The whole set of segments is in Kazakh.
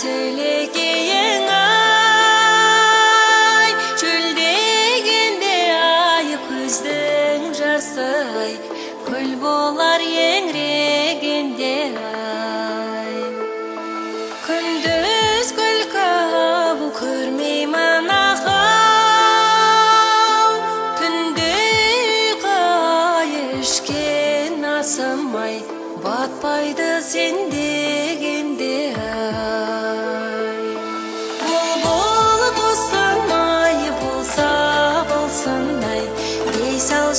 сілекейің ай шөлдегенде ай көздің жасы ай көл болар еңірегенде ай күндіз күлкі бұл көрмеймін ақау түнде ұйқы ай ішкен асым ай батпайды сенде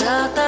жатар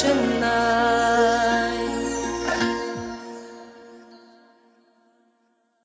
真难